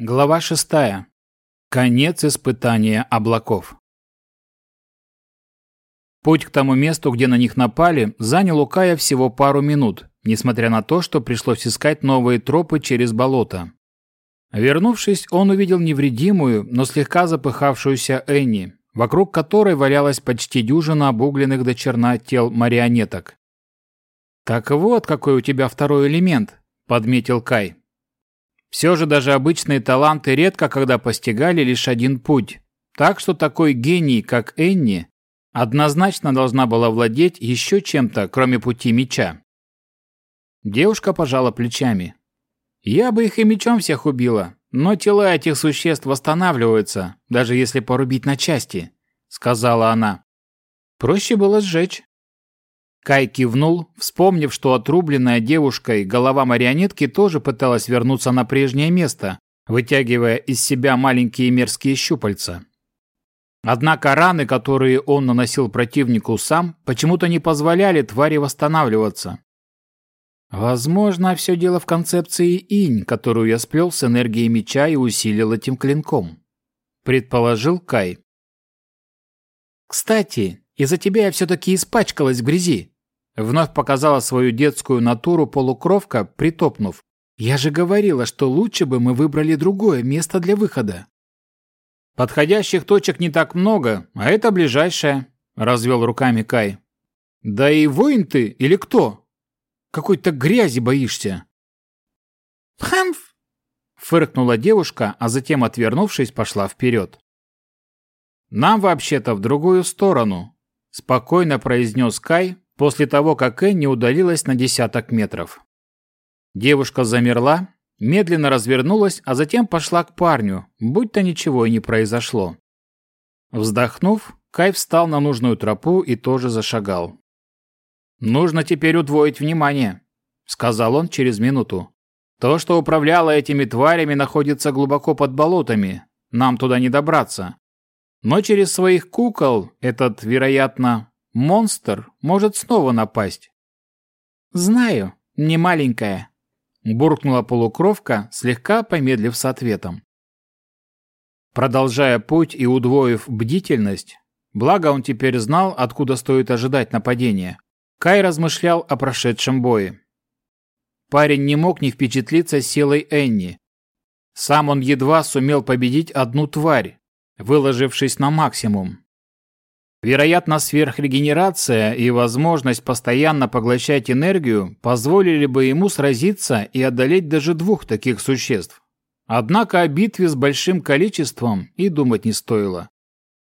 Глава шестая. Конец испытания облаков. Путь к тому месту, где на них напали, занял у Кая всего пару минут, несмотря на то, что пришлось искать новые тропы через болото. Вернувшись, он увидел невредимую, но слегка запыхавшуюся Энни, вокруг которой валялась почти дюжина обугленных до черна тел марионеток. «Так вот, какой у тебя второй элемент», — подметил Кай. Все же даже обычные таланты редко когда постигали лишь один путь. Так что такой гений, как Энни, однозначно должна была владеть еще чем-то, кроме пути меча. Девушка пожала плечами. «Я бы их и мечом всех убила, но тела этих существ восстанавливаются, даже если порубить на части», — сказала она. «Проще было сжечь». Кай кивнул, вспомнив, что отрубленная девушкой голова марионетки тоже пыталась вернуться на прежнее место, вытягивая из себя маленькие мерзкие щупальца. Однако раны, которые он наносил противнику сам, почему-то не позволяли твари восстанавливаться. Возможно, все дело в концепции инь, которую я сплел с энергией меча и усилил этим клинком. Предположил Кай. «Кстати, из-за тебя я все-таки испачкалась в грязи», Вновь показала свою детскую натуру полукровка, притопнув. «Я же говорила, что лучше бы мы выбрали другое место для выхода». «Подходящих точек не так много, а это ближайшее», — развел руками Кай. «Да и воин ты или кто? Какой-то грязи боишься». «Хамф!» — фыркнула девушка, а затем, отвернувшись, пошла вперед. «Нам вообще-то в другую сторону», — спокойно произнес Кай, после того, как Энни удалилась на десяток метров. Девушка замерла, медленно развернулась, а затем пошла к парню, будь-то ничего и не произошло. Вздохнув, Кай встал на нужную тропу и тоже зашагал. «Нужно теперь удвоить внимание», — сказал он через минуту. «То, что управляло этими тварями, находится глубоко под болотами. Нам туда не добраться. Но через своих кукол этот, вероятно, Монстр может снова напасть. Знаю, не маленькая, буркнула полукровка, слегка помедлив с ответом. Продолжая путь и удвоив бдительность, благо он теперь знал, откуда стоит ожидать нападения, Кай размышлял о прошедшем бое. Парень не мог не впечатлиться силой Энни. Сам он едва сумел победить одну тварь, выложившись на максимум. Вероятно, сверхрегенерация и возможность постоянно поглощать энергию позволили бы ему сразиться и одолеть даже двух таких существ. Однако о битве с большим количеством и думать не стоило.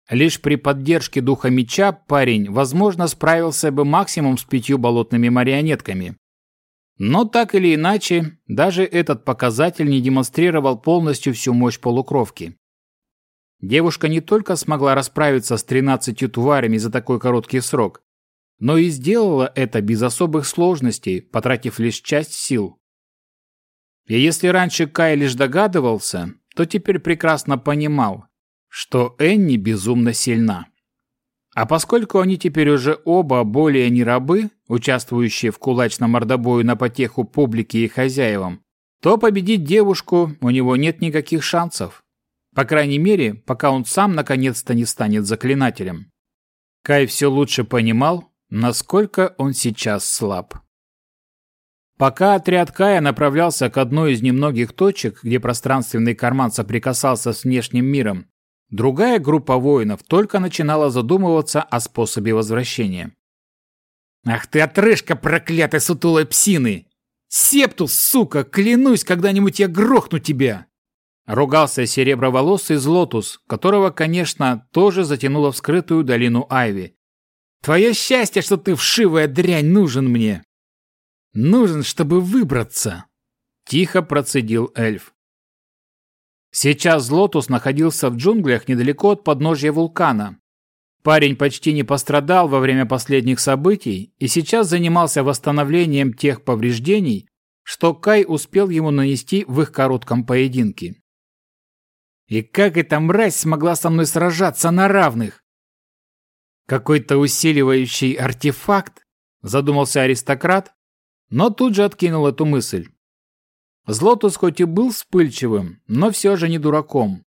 Лишь при поддержке духа меча парень, возможно, справился бы максимум с пятью болотными марионетками. Но так или иначе, даже этот показатель не демонстрировал полностью всю мощь полукровки. Девушка не только смогла расправиться с тринадцатью тварями за такой короткий срок, но и сделала это без особых сложностей, потратив лишь часть сил. И если раньше Кай лишь догадывался, то теперь прекрасно понимал, что Энни безумно сильна. А поскольку они теперь уже оба более не рабы, участвующие в кулачном мордобою на потеху публике и хозяевам, то победить девушку у него нет никаких шансов. По крайней мере, пока он сам наконец-то не станет заклинателем. Кай все лучше понимал, насколько он сейчас слаб. Пока отряд Кая направлялся к одной из немногих точек, где пространственный карман соприкасался с внешним миром, другая группа воинов только начинала задумываться о способе возвращения. «Ах ты отрыжка проклятой сутулой псины! Септус, сука, клянусь, когда-нибудь я грохну тебя!» Ругался сереброволосый Злотус, которого, конечно, тоже затянуло в скрытую долину Айви. «Твое счастье, что ты вшивая дрянь нужен мне!» «Нужен, чтобы выбраться!» Тихо процедил эльф. Сейчас Злотус находился в джунглях недалеко от подножья вулкана. Парень почти не пострадал во время последних событий и сейчас занимался восстановлением тех повреждений, что Кай успел ему нанести в их коротком поединке. И как эта мразь смогла со мной сражаться на равных? Какой-то усиливающий артефакт? Задумался аристократ, но тут же откинул эту мысль. Злотус хоть и был вспыльчивым, но все же не дураком.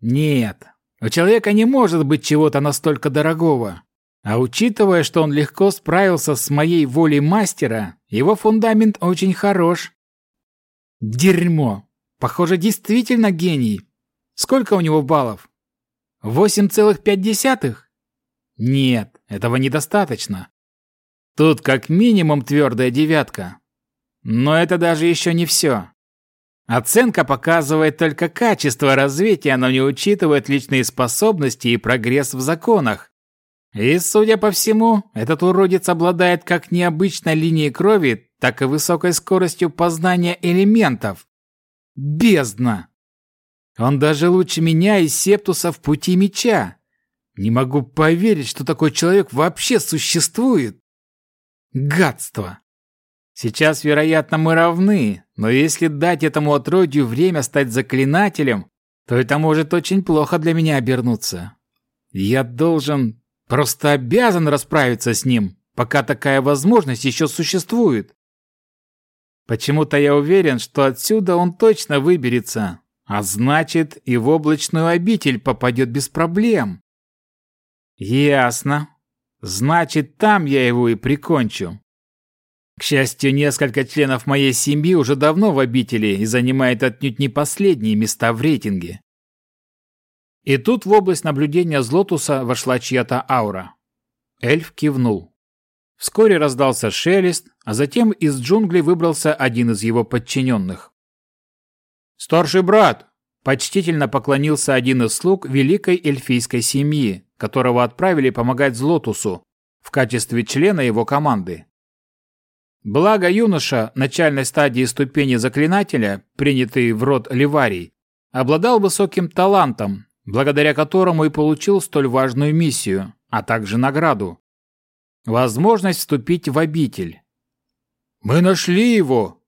Нет, у человека не может быть чего-то настолько дорогого. А учитывая, что он легко справился с моей волей мастера, его фундамент очень хорош. Дерьмо. Похоже, действительно гений. Сколько у него баллов? Восемь целых пять десятых? Нет, этого недостаточно. Тут как минимум твердая девятка. Но это даже еще не все. Оценка показывает только качество развития, но не учитывает личные способности и прогресс в законах. И, судя по всему, этот уродец обладает как необычной линией крови, так и высокой скоростью познания элементов. Бездна! Он даже лучше меня и Септуса в пути меча. Не могу поверить, что такой человек вообще существует. Гадство! Сейчас, вероятно, мы равны, но если дать этому отродью время стать заклинателем, то это может очень плохо для меня обернуться. Я должен, просто обязан расправиться с ним, пока такая возможность еще существует. Почему-то я уверен, что отсюда он точно выберется, а значит и в облачную обитель попадет без проблем. Ясно. Значит, там я его и прикончу. К счастью, несколько членов моей семьи уже давно в обители и занимают отнюдь не последние места в рейтинге. И тут в область наблюдения Злотуса вошла чья-то аура. Эльф кивнул. Вскоре раздался шелест, а затем из джунглей выбрался один из его подчиненных. «Старший брат!» – почтительно поклонился один из слуг великой эльфийской семьи, которого отправили помогать Злотусу в качестве члена его команды. Благо юноша начальной стадии ступени заклинателя, принятый в род Ливарий, обладал высоким талантом, благодаря которому и получил столь важную миссию, а также награду. Возможность вступить в обитель. «Мы нашли его!»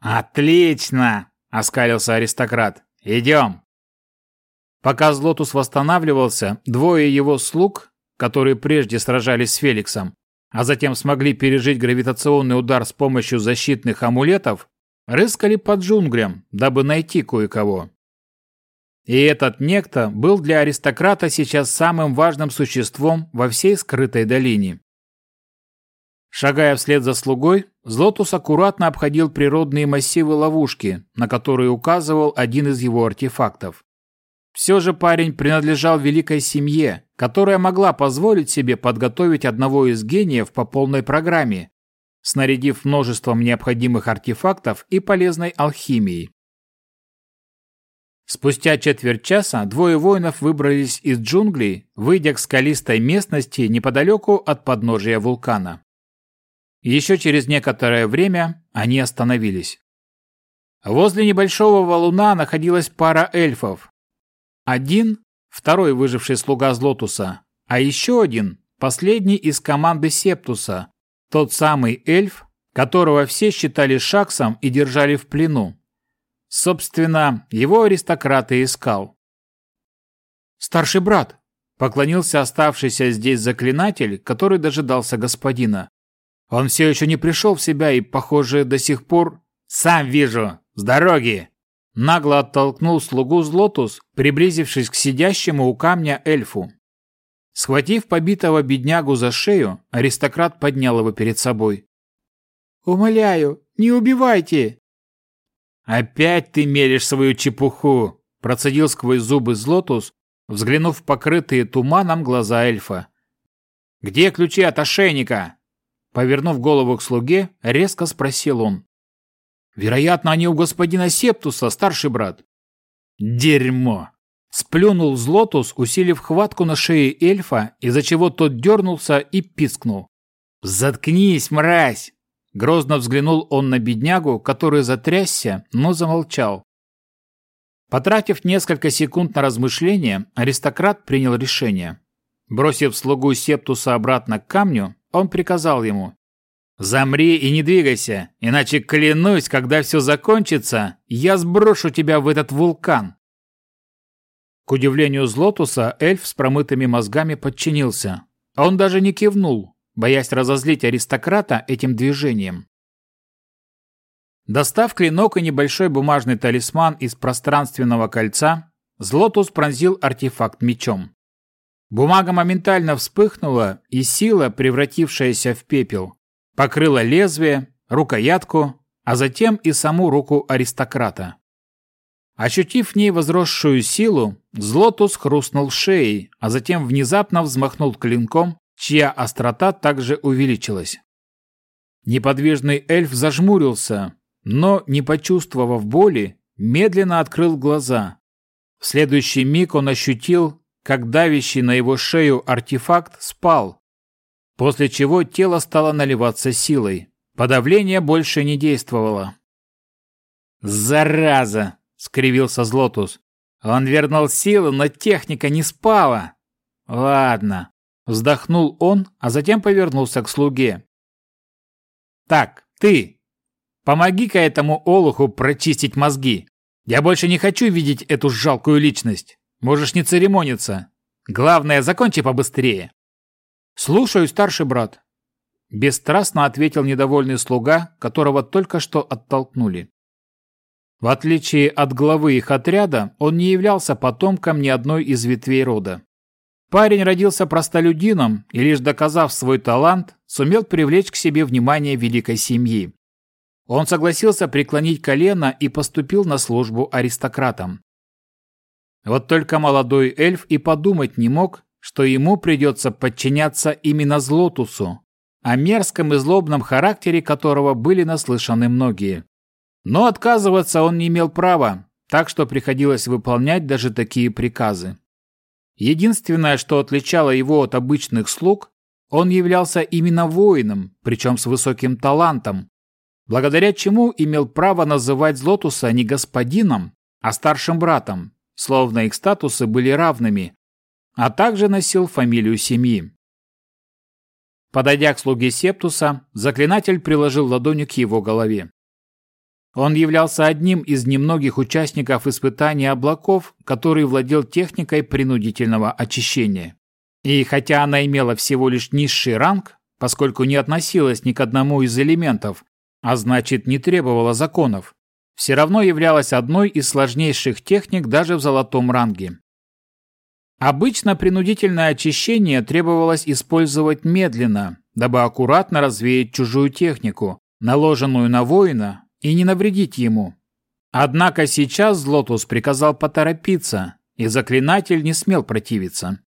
«Отлично!» – оскалился аристократ. «Идем!» Пока Злотус восстанавливался, двое его слуг, которые прежде сражались с Феликсом, а затем смогли пережить гравитационный удар с помощью защитных амулетов, рыскали по джунглям, дабы найти кое-кого. И этот некто был для аристократа сейчас самым важным существом во всей скрытой долине. Шагая вслед за слугой, Злотус аккуратно обходил природные массивы ловушки, на которые указывал один из его артефактов. Все же парень принадлежал великой семье, которая могла позволить себе подготовить одного из гениев по полной программе, снарядив множеством необходимых артефактов и полезной алхимией. Спустя четверть часа двое воинов выбрались из джунглей, выйдя к скалистой местности неподалеку от подножия вулкана. Еще через некоторое время они остановились. Возле небольшого валуна находилась пара эльфов, один – второй выживший слуга Злотуса, а еще один – последний из команды Септуса, тот самый эльф, которого все считали Шаксом и держали в плену. Собственно, его аристократ и искал. «Старший брат!» – поклонился оставшийся здесь заклинатель, который дожидался господина. Он все еще не пришел в себя и, похоже, до сих пор... «Сам вижу! С дороги!» Нагло оттолкнул слугу Злотус, приблизившись к сидящему у камня эльфу. Схватив побитого беднягу за шею, аристократ поднял его перед собой. «Умоляю, не убивайте!» «Опять ты мелешь свою чепуху!» процедил сквозь зубы Злотус, взглянув в покрытые туманом глаза эльфа. «Где ключи от ошейника?» Повернув голову к слуге, резко спросил он. Вероятно, они у господина Септуса, старший брат. Дерьмо! Сплюнул Злотус, усилив хватку на шее эльфа, из-за чего тот дернулся и пискнул. «Заткнись, мразь!» Грозно взглянул он на беднягу, который затрясся, но замолчал. Потратив несколько секунд на размышление, аристократ принял решение. Бросив слугу Септуса обратно к камню, он приказал ему Замри и не двигайся, иначе клянусь, когда все закончится, я сброшу тебя в этот вулкан. К удивлению Злотуса, эльф с промытыми мозгами подчинился. Он даже не кивнул, боясь разозлить аристократа этим движением. Достав клинок и небольшой бумажный талисман из пространственного кольца, Злотус пронзил артефакт мечом. Бумага моментально вспыхнула, и сила, превратившаяся в пепел, покрыла лезвие, рукоятку, а затем и саму руку аристократа. Ощутив в ней возросшую силу, Злотус хрустнул шеей, а затем внезапно взмахнул клинком, чья острота также увеличилась. Неподвижный эльф зажмурился, но, не почувствовав боли, медленно открыл глаза. В следующий миг он ощутил, как давящий на его шею артефакт спал, после чего тело стало наливаться силой. Подавление больше не действовало. «Зараза!» — скривился Злотус. «Он вернул силу, но техника не спала!» «Ладно», — вздохнул он, а затем повернулся к слуге. «Так, ты, Помоги-ка этому олуху прочистить мозги. Я больше не хочу видеть эту жалкую личность. Можешь не церемониться. Главное, закончи побыстрее. Слушаю, старший брат. Бесстрастно ответил недовольный слуга, которого только что оттолкнули. В отличие от главы их отряда, он не являлся потомком ни одной из ветвей рода. Парень родился простолюдином и, лишь доказав свой талант, сумел привлечь к себе внимание великой семьи. Он согласился преклонить колено и поступил на службу аристократам. Вот только молодой эльф и подумать не мог, что ему придется подчиняться именно Злотусу, о мерзком и злобном характере которого были наслышаны многие. Но отказываться он не имел права, так что приходилось выполнять даже такие приказы. Единственное, что отличало его от обычных слуг, он являлся именно воином, причем с высоким талантом, благодаря чему имел право называть Злотуса не господином, а старшим братом, словно их статусы были равными, а также носил фамилию семьи. Подойдя к слуге Септуса, заклинатель приложил ладонью к его голове. Он являлся одним из немногих участников испытания облаков, который владел техникой принудительного очищения. И хотя она имела всего лишь низший ранг, поскольку не относилась ни к одному из элементов, а значит не требовала законов, все равно являлась одной из сложнейших техник даже в золотом ранге. Обычно принудительное очищение требовалось использовать медленно, дабы аккуратно развеять чужую технику, наложенную на воина, и не навредить ему. Однако сейчас Злотус приказал поторопиться, и заклинатель не смел противиться.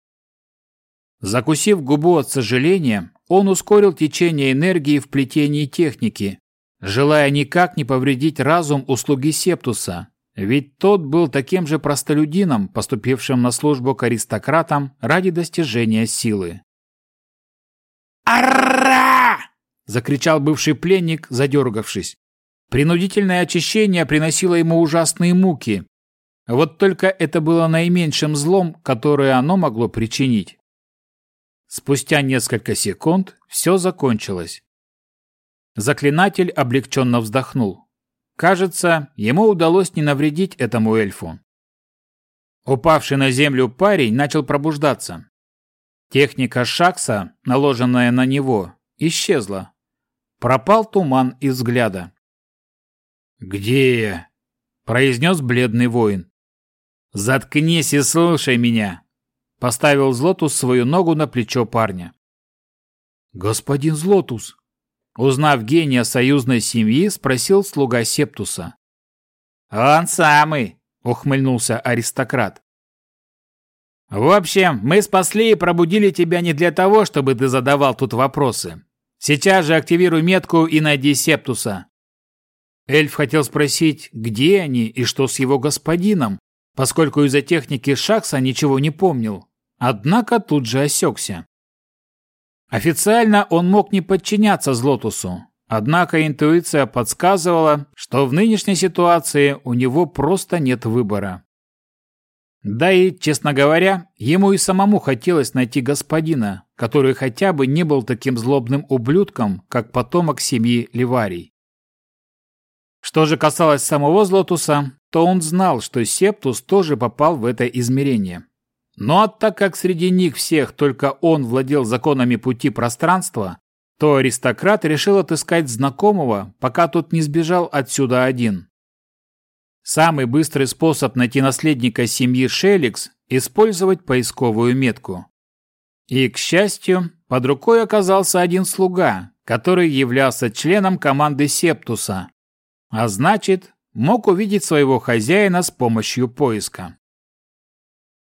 Закусив губу от сожаления, он ускорил течение энергии в плетении техники, желая никак не повредить разум услуги Септуса, ведь тот был таким же простолюдином, поступившим на службу к аристократам ради достижения силы. «Ара!» – закричал бывший пленник, задергавшись. Принудительное очищение приносило ему ужасные муки. Вот только это было наименьшим злом, которое оно могло причинить. Спустя несколько секунд все закончилось. Заклинатель облегченно вздохнул. Кажется, ему удалось не навредить этому эльфу. Упавший на землю парень начал пробуждаться. Техника Шакса, наложенная на него, исчезла. Пропал туман из взгляда. «Где я?» – произнес бледный воин. «Заткнись и слушай меня!» – поставил Злотус свою ногу на плечо парня. «Господин Злотус!» Узнав гения союзной семьи, спросил слуга Септуса. «Он самый!» — ухмыльнулся аристократ. «В общем, мы спасли и пробудили тебя не для того, чтобы ты задавал тут вопросы. Сейчас же активируй метку и найди Септуса». Эльф хотел спросить, где они и что с его господином, поскольку из-за техники Шакса ничего не помнил. Однако тут же осекся. Официально он мог не подчиняться Злотусу, однако интуиция подсказывала, что в нынешней ситуации у него просто нет выбора. Да и, честно говоря, ему и самому хотелось найти господина, который хотя бы не был таким злобным ублюдком, как потомок семьи Ливарий. Что же касалось самого Злотуса, то он знал, что Септус тоже попал в это измерение. Но так как среди них всех только он владел законами пути пространства, то аристократ решил отыскать знакомого, пока тот не сбежал отсюда один. Самый быстрый способ найти наследника семьи Шеликс – использовать поисковую метку. И, к счастью, под рукой оказался один слуга, который являлся членом команды Септуса, а значит, мог увидеть своего хозяина с помощью поиска.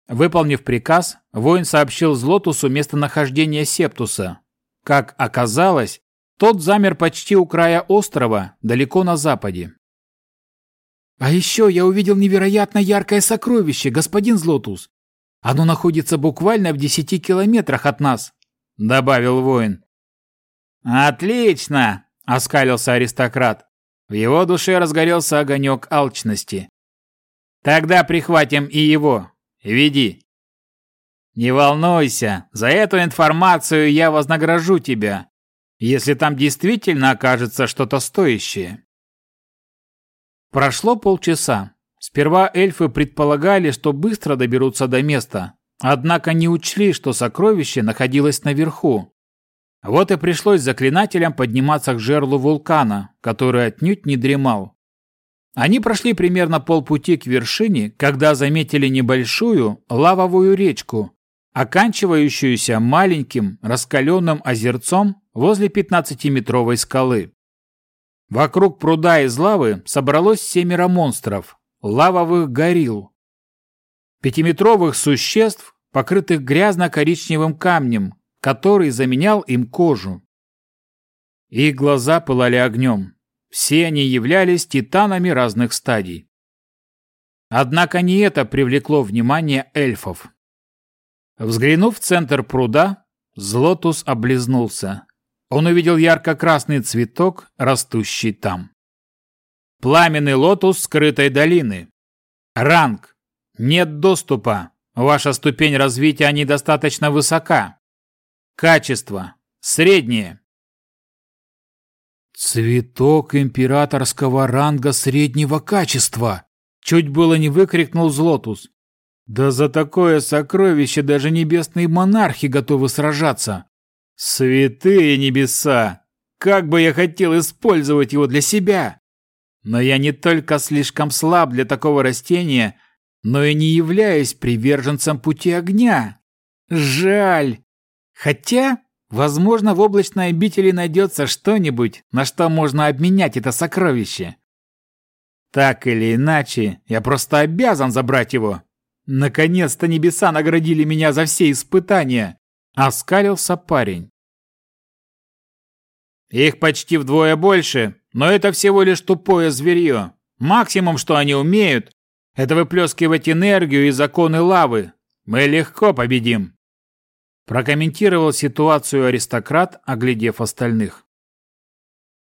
Выполнив приказ, воин сообщил Злотусу местонахождение Септуса. Как оказалось, тот замер почти у края острова, далеко на западе. «А еще я увидел невероятно яркое сокровище, господин Злотус. Оно находится буквально в десяти километрах от нас», — добавил воин. «Отлично!» — оскалился аристократ. В его душе разгорелся огонек алчности. «Тогда прихватим и его. Веди». «Не волнуйся, за эту информацию я вознагражу тебя, если там действительно окажется что-то стоящее». Прошло полчаса. Сперва эльфы предполагали, что быстро доберутся до места, однако не учли, что сокровище находилось наверху. Вот и пришлось заклинателям подниматься к жерлу вулкана, который отнюдь не дремал. Они прошли примерно полпути к вершине, когда заметили небольшую лавовую речку, оканчивающуюся маленьким раскаленным озерцом возле 15-метровой скалы. Вокруг пруда из лавы собралось семеро монстров, лавовых горилл. Пятиметровых существ, покрытых грязно-коричневым камнем, который заменял им кожу. Их глаза пылали огнем. Все они являлись титанами разных стадий. Однако не это привлекло внимание эльфов. Взглянув в центр пруда, Злотус облизнулся он увидел ярко-красный цветок, растущий там. Пламенный лотус скрытой долины. Ранг. Нет доступа. Ваша ступень развития недостаточно высока. Качество. Среднее. «Цветок императорского ранга среднего качества!» Чуть было не выкрикнул Злотус. «Да за такое сокровище даже небесные монархи готовы сражаться!» Святые небеса! Как бы я хотел использовать его для себя! Но я не только слишком слаб для такого растения, но и не являюсь приверженцем пути огня. Жаль. Хотя, возможно, в облачной обители найдется что-нибудь, на что можно обменять это сокровище. Так или иначе, я просто обязан забрать его. Наконец-то небеса наградили меня за все испытания. Оскалился парень. Их почти вдвое больше, но это всего лишь тупое зверье. Максимум, что они умеют, это выплескивать энергию и законы лавы. Мы легко победим. Прокомментировал ситуацию аристократ, оглядев остальных.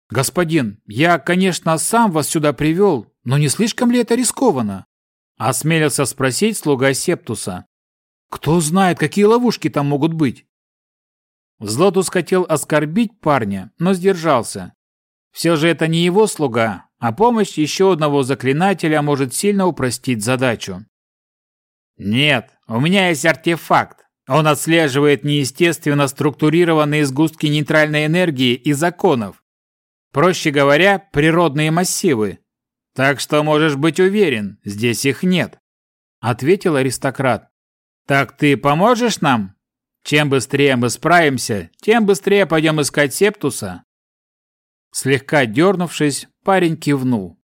«Господин, я, конечно, сам вас сюда привел, но не слишком ли это рискованно?» Осмелился спросить слуга Септуса. «Кто знает, какие ловушки там могут быть?» Злотус хотел оскорбить парня, но сдержался. Все же это не его слуга, а помощь еще одного заклинателя может сильно упростить задачу. «Нет, у меня есть артефакт. Он отслеживает неестественно структурированные сгустки нейтральной энергии и законов. Проще говоря, природные массивы. Так что можешь быть уверен, здесь их нет», — ответил аристократ. «Так ты поможешь нам?» Чем быстрее мы справимся, тем быстрее пойдем искать Септуса. Слегка дернувшись, парень кивнул.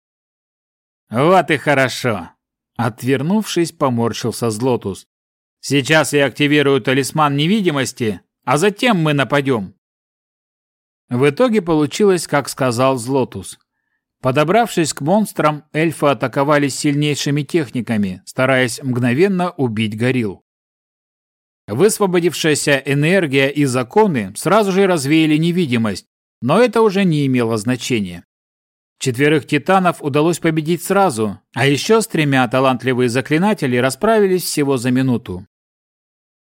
Вот и хорошо. Отвернувшись, поморщился Злотус. Сейчас я активирую талисман невидимости, а затем мы нападем. В итоге получилось, как сказал Злотус. Подобравшись к монстрам, эльфы атаковали сильнейшими техниками, стараясь мгновенно убить горилл. Высвободившаяся энергия и законы сразу же развеяли невидимость, но это уже не имело значения. Четверых титанов удалось победить сразу, а еще с тремя талантливые заклинатели расправились всего за минуту.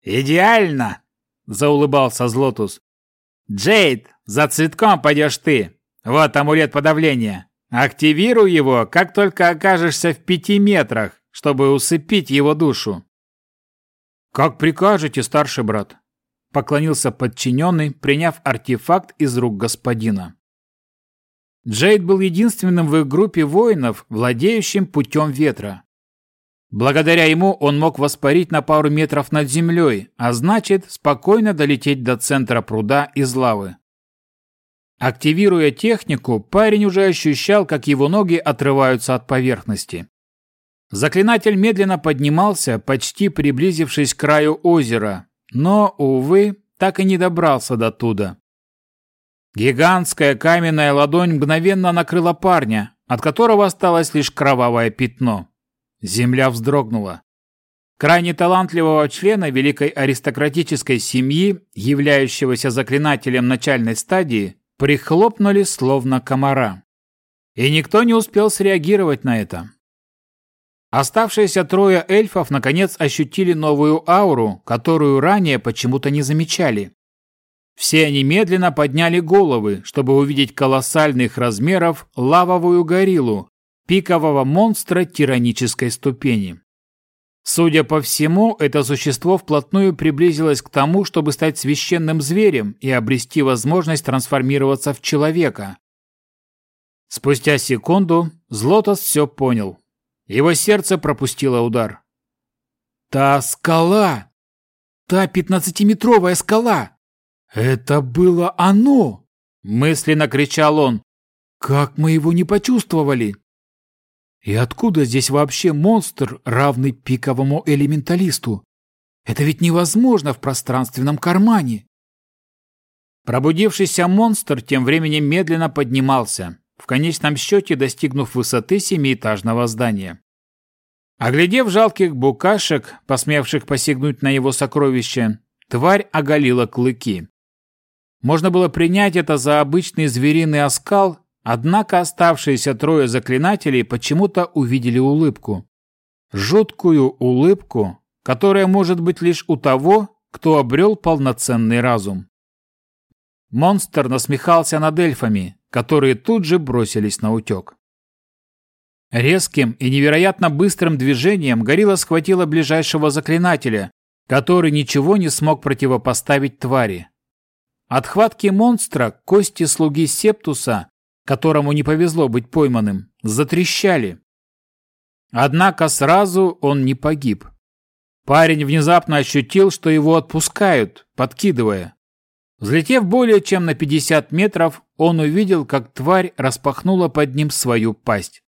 «Идеально!» – заулыбался Злотус. «Джейд, за цветком пойдешь ты. Вот амулет подавления. Активируй его, как только окажешься в пяти метрах, чтобы усыпить его душу». «Как прикажете, старший брат». поклонился подчиненный, приняв артефакт из рук господина. Джейд был единственным в их группе воинов, владеющим путем ветра. Благодаря ему он мог воспарить на пару метров над землей, а значит, спокойно долететь до центра пруда из лавы. Активируя технику, парень уже ощущал, как его ноги отрываются от поверхности. Заклинатель медленно поднимался, почти приблизившись к краю озера, но, увы, так и не добрался до туда. Гигантская каменная ладонь мгновенно накрыла парня, от которого осталось лишь кровавое пятно. Земля вздрогнула. Крайне талантливого члена великой аристократической семьи, являющегося заклинателем начальной стадии, прихлопнули словно комара. И никто не успел среагировать на это. Оставшиеся трое эльфов наконец ощутили новую ауру, которую ранее почему-то не замечали. Все они медленно подняли головы, чтобы увидеть колоссальных размеров лавовую гориллу, пикового монстра тиранической ступени. Судя по всему, это существо вплотную приблизилось к тому, чтобы стать священным зверем и обрести возможность трансформироваться в человека. Спустя секунду Злотос все понял. Его сердце пропустило удар. «Та скала! Та пятнадцатиметровая скала! Это было оно!» Мысленно кричал он. «Как мы его не почувствовали?» «И откуда здесь вообще монстр, равный пиковому элементалисту? Это ведь невозможно в пространственном кармане!» Пробудившийся монстр тем временем медленно поднимался в конечном счете достигнув высоты семиэтажного здания. Оглядев жалких букашек, посмевших посягнуть на его сокровище, тварь оголила клыки. Можно было принять это за обычный звериный оскал, однако оставшиеся трое заклинателей почему-то увидели улыбку. Жуткую улыбку, которая может быть лишь у того, кто обрел полноценный разум. Монстр насмехался над эльфами, которые тут же бросились на утек. Резким и невероятно быстрым движением Горилла схватила ближайшего заклинателя, который ничего не смог противопоставить твари. От хватки монстра кости слуги Септуса, которому не повезло быть пойманным, затрещали. Однако сразу он не погиб. Парень внезапно ощутил, что его отпускают, подкидывая. Взлетев более чем на 50 метров, он увидел, как тварь распахнула под ним свою пасть.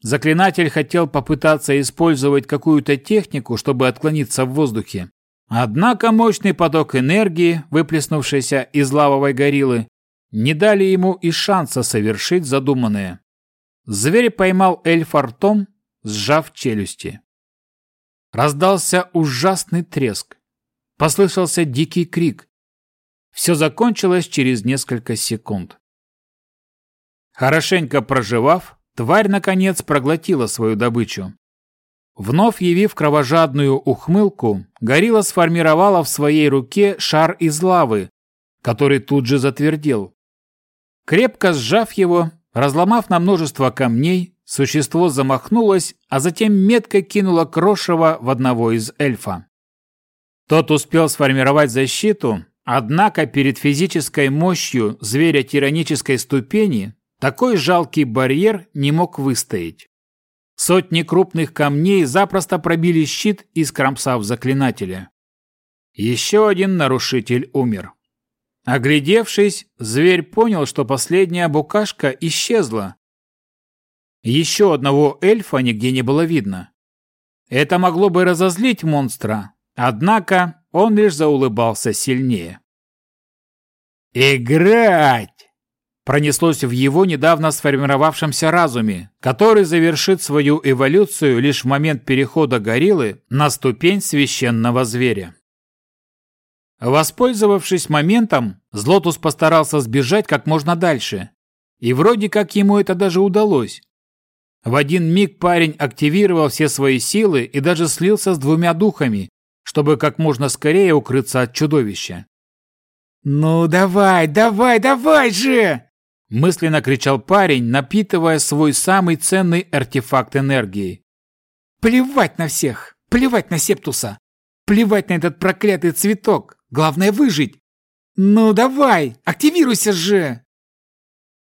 Заклинатель хотел попытаться использовать какую-то технику, чтобы отклониться в воздухе. Однако мощный поток энергии, выплеснувшийся из лавовой гориллы, не дали ему и шанса совершить задуманное. Зверь поймал эльфа ртом, сжав челюсти. Раздался ужасный треск. Послышался дикий крик. Все закончилось через несколько секунд. Хорошенько проживав, тварь наконец проглотила свою добычу. Вновь явив кровожадную ухмылку, горилла сформировала в своей руке шар из лавы, который тут же затвердел. Крепко сжав его, разломав на множество камней, существо замахнулось, а затем метко кинуло крошево в одного из эльфа. Тот успел сформировать защиту, Однако перед физической мощью зверя тиранической ступени такой жалкий барьер не мог выстоять. Сотни крупных камней запросто пробили щит, искромсав заклинателя. Еще один нарушитель умер. Оглядевшись, зверь понял, что последняя букашка исчезла. Еще одного эльфа нигде не было видно. Это могло бы разозлить монстра, однако он лишь заулыбался сильнее. «Играть!» пронеслось в его недавно сформировавшемся разуме, который завершит свою эволюцию лишь в момент перехода гориллы на ступень священного зверя. Воспользовавшись моментом, Злотус постарался сбежать как можно дальше. И вроде как ему это даже удалось. В один миг парень активировал все свои силы и даже слился с двумя духами, чтобы как можно скорее укрыться от чудовища. «Ну давай, давай, давай же!» мысленно кричал парень, напитывая свой самый ценный артефакт энергии. «Плевать на всех! Плевать на Септуса! Плевать на этот проклятый цветок! Главное выжить! Ну давай, активируйся же!»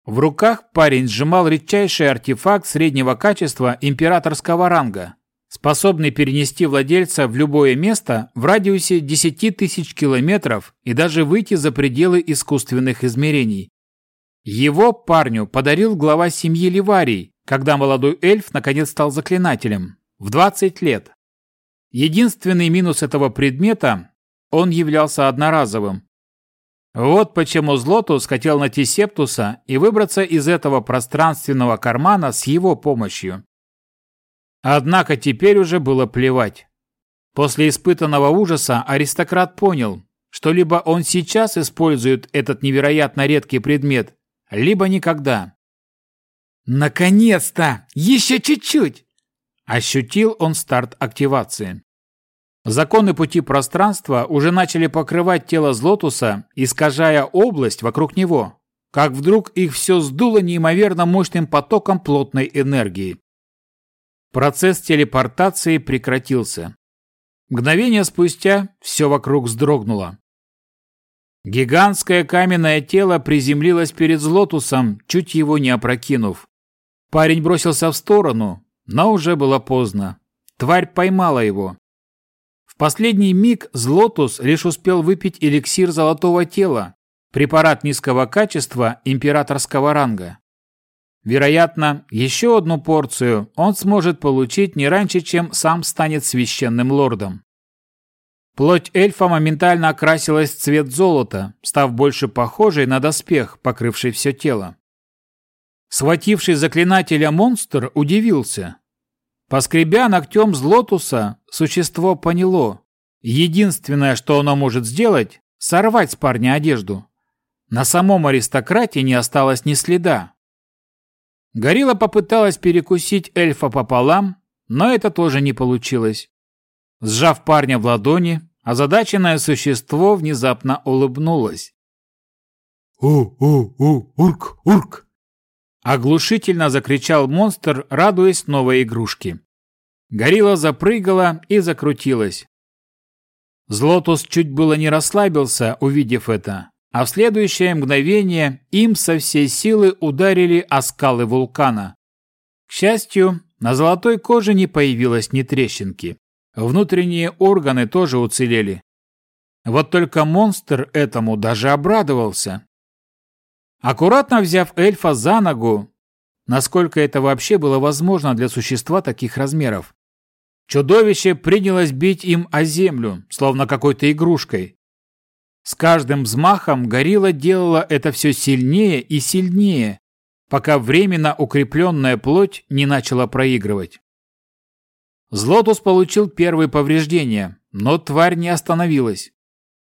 В руках парень сжимал редчайший артефакт среднего качества императорского ранга, способный перенести владельца в любое место в радиусе 10 тысяч километров и даже выйти за пределы искусственных измерений. Его парню подарил глава семьи Ливарий, когда молодой эльф наконец стал заклинателем, в 20 лет. Единственный минус этого предмета – он являлся одноразовым. Вот почему Злотус хотел найти Септуса и выбраться из этого пространственного кармана с его помощью. Однако теперь уже было плевать. После испытанного ужаса аристократ понял, что либо он сейчас использует этот невероятно редкий предмет, либо никогда. «Наконец-то! Еще чуть-чуть!» Ощутил он старт активации. Законы пути пространства уже начали покрывать тело Злотуса, искажая область вокруг него, как вдруг их все сдуло неимоверно мощным потоком плотной энергии. Процесс телепортации прекратился. Мгновение спустя все вокруг вздрогнуло. Гигантское каменное тело приземлилось перед Злотусом, чуть его не опрокинув. Парень бросился в сторону, но уже было поздно. Тварь поймала его последний миг Злотус лишь успел выпить эликсир золотого тела, препарат низкого качества императорского ранга. Вероятно, еще одну порцию он сможет получить не раньше, чем сам станет священным лордом. Плоть эльфа моментально окрасилась в цвет золота, став больше похожей на доспех, покрывший все тело. Схвативший заклинателя монстр удивился. Поскребя ногтем Злотуса, существо поняло. Единственное, что оно может сделать – сорвать с парня одежду. На самом аристократе не осталось ни следа. Горилла попыталась перекусить эльфа пополам, но это тоже не получилось. Сжав парня в ладони, озадаченное существо внезапно улыбнулось. «У-у-у, урк, урк!» Оглушительно закричал монстр, радуясь новой игрушке. Горилла запрыгала и закрутилась. Злотус чуть было не расслабился, увидев это, а в следующее мгновение им со всей силы ударили о скалы вулкана. К счастью, на золотой коже не появилось ни трещинки. Внутренние органы тоже уцелели. Вот только монстр этому даже обрадовался. Аккуратно взяв эльфа за ногу, насколько это вообще было возможно для существа таких размеров, чудовище принялось бить им о землю, словно какой-то игрушкой. С каждым взмахом горилла делала это все сильнее и сильнее, пока временно укрепленная плоть не начала проигрывать. Злотус получил первые повреждения, но тварь не остановилась.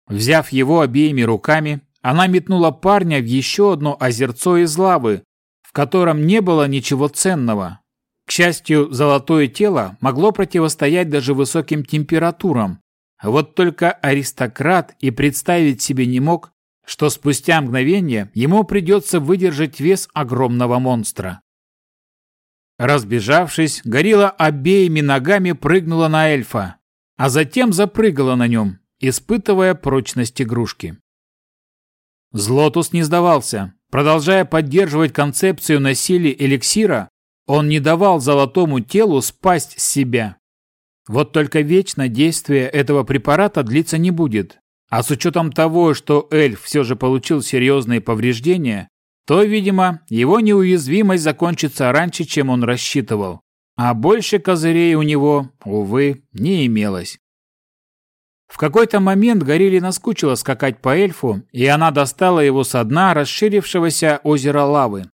Взяв его обеими руками, она метнула парня в еще одно озерцо из лавы, в котором не было ничего ценного. К счастью, золотое тело могло противостоять даже высоким температурам. Вот только аристократ и представить себе не мог, что спустя мгновение ему придется выдержать вес огромного монстра. Разбежавшись, горилла обеими ногами прыгнула на эльфа, а затем запрыгала на нем, испытывая прочность игрушки. Злотус не сдавался. Продолжая поддерживать концепцию насилия эликсира, он не давал золотому телу спасть с себя. Вот только вечно действие этого препарата длиться не будет. А с учетом того, что эльф все же получил серьезные повреждения, то, видимо, его неуязвимость закончится раньше, чем он рассчитывал. А больше козырей у него, увы, не имелось. В какой-то момент Горилле наскучило скакать по эльфу, и она достала его со дна расширившегося озера лавы.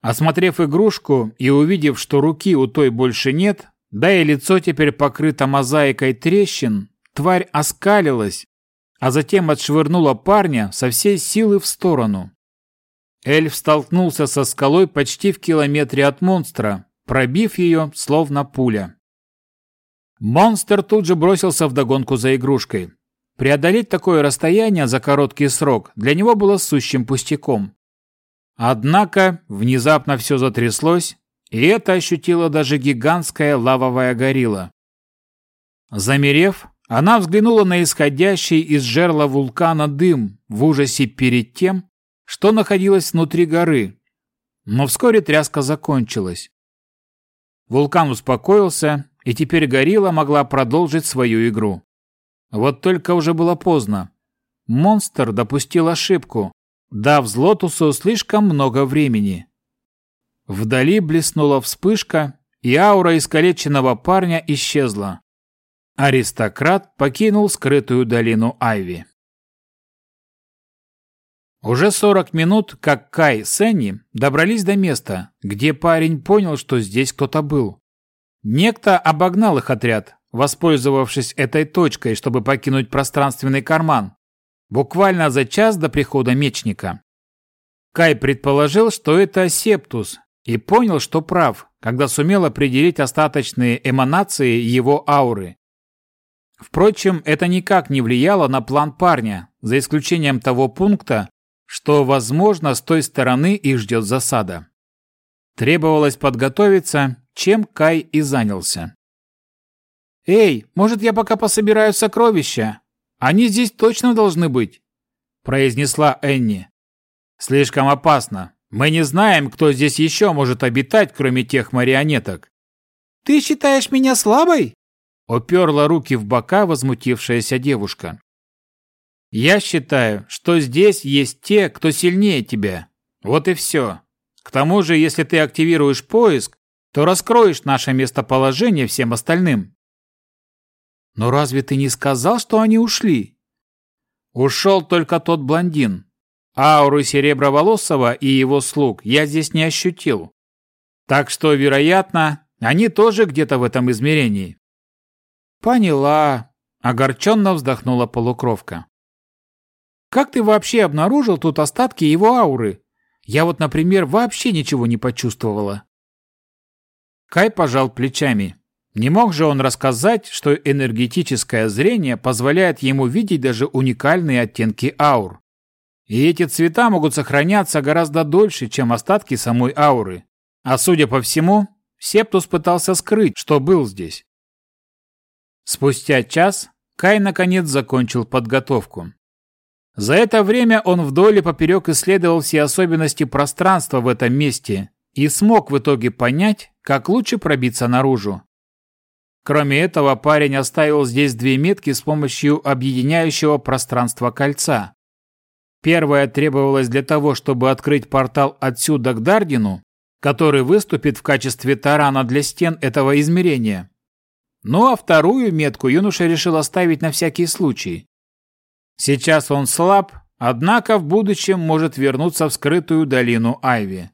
Осмотрев игрушку и увидев, что руки у той больше нет, да и лицо теперь покрыто мозаикой трещин, тварь оскалилась, а затем отшвырнула парня со всей силы в сторону. Эльф столкнулся со скалой почти в километре от монстра, пробив ее, словно пуля. Монстр тут же бросился в догонку за игрушкой. Преодолеть такое расстояние за короткий срок для него было сущим пустяком. Однако внезапно все затряслось, и это ощутила даже гигантская лавовая горилла. Замерев, Она взглянула на исходящий из жерла вулкана дым в ужасе перед тем, что находилось внутри горы. Но вскоре тряска закончилась. Вулкан успокоился, и теперь горилла могла продолжить свою игру. Вот только уже было поздно. Монстр допустил ошибку, дав Злотусу слишком много времени. Вдали блеснула вспышка, и аура искалеченного парня исчезла. Аристократ покинул скрытую долину Айви. Уже 40 минут, как Кай с Энни добрались до места, где парень понял, что здесь кто-то был. Некто обогнал их отряд, воспользовавшись этой точкой, чтобы покинуть пространственный карман, буквально за час до прихода мечника. Кай предположил, что это Септус, и понял, что прав, когда сумел определить остаточные эманации его ауры. Впрочем, это никак не влияло на план парня, за исключением того пункта, что, возможно, с той стороны их ждет засада. Требовалось подготовиться, чем Кай и занялся. «Эй, может, я пока пособираю сокровища? Они здесь точно должны быть», – произнесла Энни. «Слишком опасно. Мы не знаем, кто здесь еще может обитать, кроме тех марионеток». «Ты считаешь меня слабой?» – уперла руки в бока возмутившаяся девушка. Я считаю, что здесь есть те, кто сильнее тебя. Вот и все. К тому же, если ты активируешь поиск, то раскроешь наше местоположение всем остальным. Но разве ты не сказал, что они ушли? Ушел только тот блондин. Ауру Сереброволосого и его слуг я здесь не ощутил. Так что, вероятно, они тоже где-то в этом измерении. Поняла. Огорченно вздохнула полукровка. Как ты вообще обнаружил тут остатки его ауры? Я вот, например, вообще ничего не почувствовала. Кай пожал плечами. Не мог же он рассказать, что энергетическое зрение позволяет ему видеть даже уникальные оттенки аур. И эти цвета могут сохраняться гораздо дольше, чем остатки самой ауры. А судя по всему, Септус пытался скрыть, что был здесь. Спустя час Кай наконец закончил подготовку. За это время он вдоль и поперек исследовал все особенности пространства в этом месте и смог в итоге понять, как лучше пробиться наружу. Кроме этого, парень оставил здесь две метки с помощью объединяющего пространства кольца. Первая требовалась для того, чтобы открыть портал отсюда к Дардину, который выступит в качестве тарана для стен этого измерения. Ну а вторую метку юноша решил оставить на всякий случай. Сейчас он слаб, однако в будущем может вернуться в скрытую долину Айви.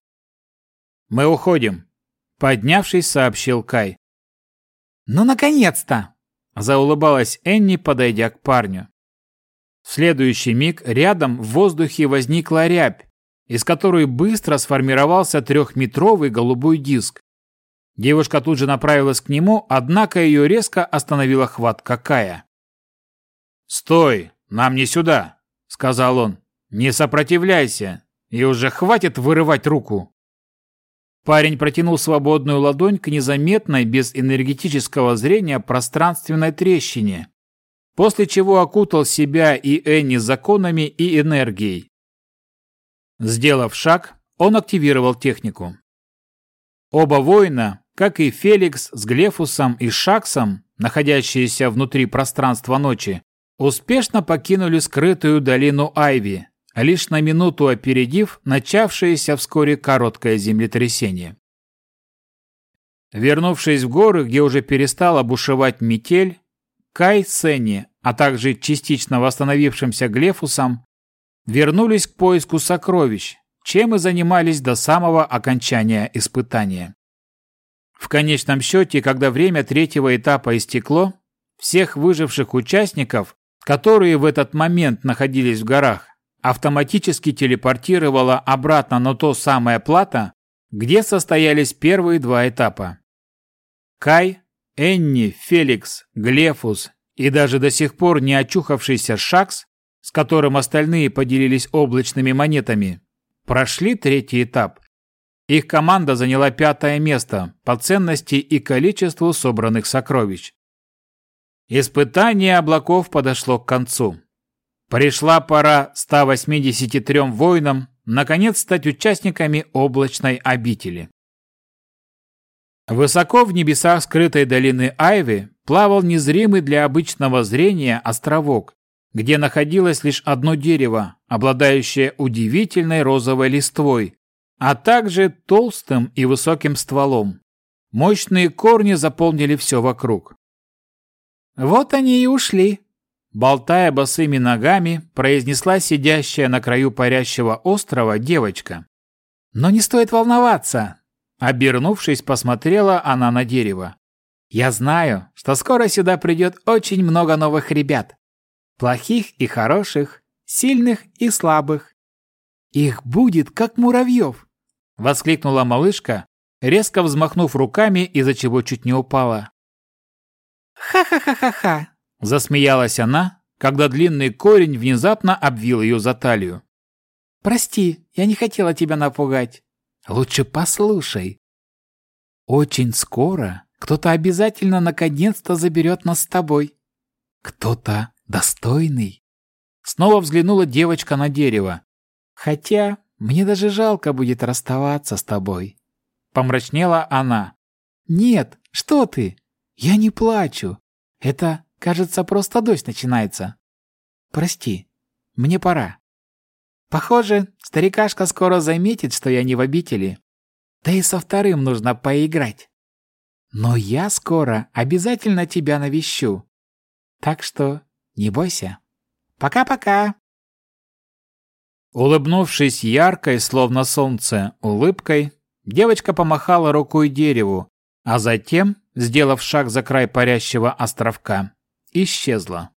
«Мы уходим», — поднявшись, сообщил Кай. «Ну, наконец-то!» — заулыбалась Энни, подойдя к парню. В следующий миг рядом в воздухе возникла рябь, из которой быстро сформировался трехметровый голубой диск. Девушка тут же направилась к нему, однако ее резко остановила хватка Кая. «Стой! нам не сюда», — сказал он. «Не сопротивляйся, и уже хватит вырывать руку». Парень протянул свободную ладонь к незаметной, без энергетического зрения, пространственной трещине, после чего окутал себя и Энни законами и энергией. Сделав шаг, он активировал технику. Оба воина, как и Феликс с Глефусом и Шаксом, находящиеся внутри пространства ночи, успешно покинули скрытую долину Айви, лишь на минуту опередив начавшееся вскоре короткое землетрясение. Вернувшись в горы, где уже перестала бушевать метель, Кай Сенни, а также частично восстановившимся Глефусом, вернулись к поиску сокровищ, чем и занимались до самого окончания испытания. В конечном счете, когда время третьего этапа истекло, всех выживших участников которые в этот момент находились в горах, автоматически телепортировала обратно на то самое плато, где состоялись первые два этапа. Кай, Энни, Феликс, Глефус и даже до сих пор не очухавшийся Шакс, с которым остальные поделились облачными монетами, прошли третий этап. Их команда заняла пятое место по ценности и количеству собранных сокровищ. Испытание облаков подошло к концу. Пришла пора 183 воинам наконец стать участниками облачной обители. Высоко в небесах скрытой долины Айвы плавал незримый для обычного зрения островок, где находилось лишь одно дерево, обладающее удивительной розовой листвой, а также толстым и высоким стволом. Мощные корни заполнили все вокруг. «Вот они и ушли», — болтая босыми ногами, произнесла сидящая на краю парящего острова девочка. «Но не стоит волноваться. Обернувшись, посмотрела она на дерево. «Я знаю, что скоро сюда придет очень много новых ребят. Плохих и хороших, сильных и слабых. Их будет, как муравьев!» Воскликнула малышка, резко взмахнув руками, из-за чего чуть не упала. «Ха-ха-ха-ха-ха!» Засмеялась она, когда длинный корень внезапно обвил ее за талию. «Прости, я не хотела тебя напугать. Лучше послушай. Очень скоро кто-то обязательно наконец-то заберет нас с тобой. Кто-то достойный. Снова взглянула девочка на дерево. Хотя мне даже жалко будет расставаться с тобой. Помрачнела она. Нет, что ты? Я не плачу. Это, кажется, просто дождь начинается. Прости, мне пора. Похоже, старикашка скоро заметит, что я не в обители. Да и со вторым нужно поиграть. Но я скоро обязательно тебя навещу. Так что не бойся. Пока-пока. Улыбнувшись яркой, словно солнце, улыбкой, девочка помахала рукой дереву, а затем, сделав шаг за край парящего островка, исчезла.